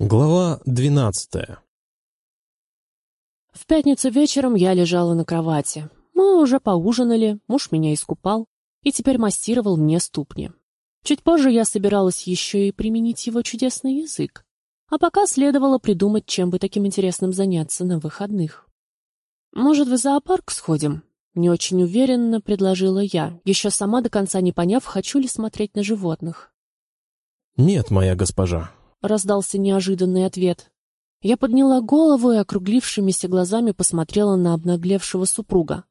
Глава двенадцатая В пятницу вечером я лежала на кровати. Мы уже поужинали, муж меня искупал и теперь массировал мне ступни. Чуть позже я собиралась еще и применить его чудесный язык. А пока следовало придумать, чем бы таким интересным заняться на выходных. «Может, в зоопарк сходим?» Не очень уверенно предложила я, еще сама до конца не поняв, хочу ли смотреть на животных. «Нет, моя госпожа», раздался неожиданный ответ. Я подняла голову и округлившимися глазами посмотрела на обнаглевшего супруга.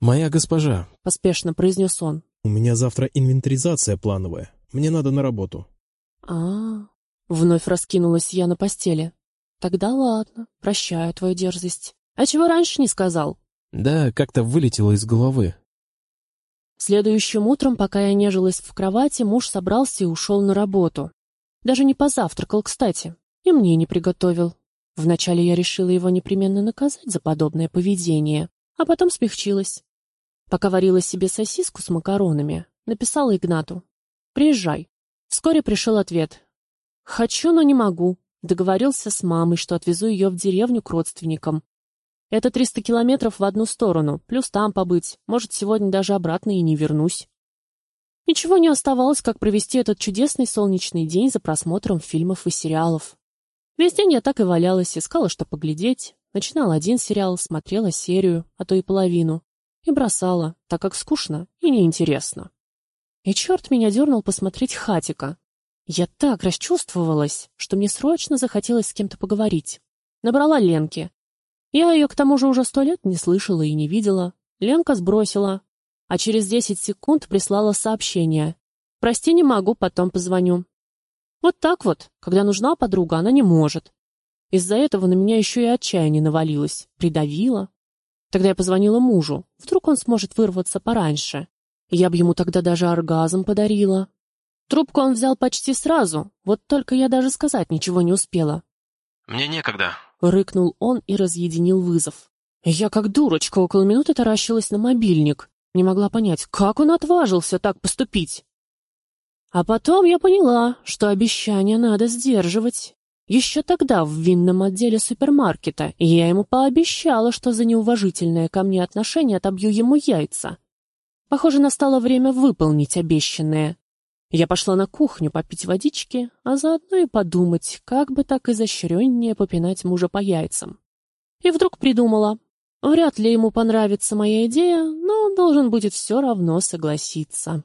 «Моя госпожа», — поспешно произнес он. «У меня завтра инвентаризация плановая. Мне надо на работу». А, -а, а Вновь раскинулась я на постели. «Тогда ладно, прощаю твою дерзость. А чего раньше не сказал?» «Да, как-то вылетело из головы». Следующим утром, пока я нежилась в кровати, муж собрался и ушел на работу. Даже не позавтракал, кстати, и мне не приготовил. Вначале я решила его непременно наказать за подобное поведение, а потом смягчилась. Пока варила себе сосиску с макаронами, написала Игнату. «Приезжай». Вскоре пришел ответ. «Хочу, но не могу». Договорился с мамой, что отвезу ее в деревню к родственникам. Это 300 километров в одну сторону, плюс там побыть. Может, сегодня даже обратно и не вернусь. Ничего не оставалось, как провести этот чудесный солнечный день за просмотром фильмов и сериалов. Весь день я так и валялась, искала, что поглядеть. Начинала один сериал, смотрела серию, а то и половину. И бросала, так как скучно и неинтересно. И черт меня дернул посмотреть «Хатика». Я так расчувствовалась, что мне срочно захотелось с кем-то поговорить. Набрала Ленки. Я ее к тому же уже сто лет не слышала и не видела. Ленка сбросила, а через 10 секунд прислала сообщение. «Прости, не могу, потом позвоню». Вот так вот, когда нужна подруга, она не может. Из-за этого на меня еще и отчаяние навалилось, придавило. Тогда я позвонила мужу, вдруг он сможет вырваться пораньше. Я бы ему тогда даже оргазм подарила. Трубку он взял почти сразу, вот только я даже сказать ничего не успела. «Мне некогда», — рыкнул он и разъединил вызов. Я как дурочка около минуты таращилась на мобильник. Не могла понять, как он отважился так поступить. А потом я поняла, что обещание надо сдерживать. Еще тогда в винном отделе супермаркета я ему пообещала, что за неуважительное ко мне отношение отобью ему яйца. Похоже, настало время выполнить обещанное. Я пошла на кухню попить водички, а заодно и подумать, как бы так изощреннее попинать мужа по яйцам. И вдруг придумала, Вряд ли ему понравится моя идея, но он должен будет все равно согласиться.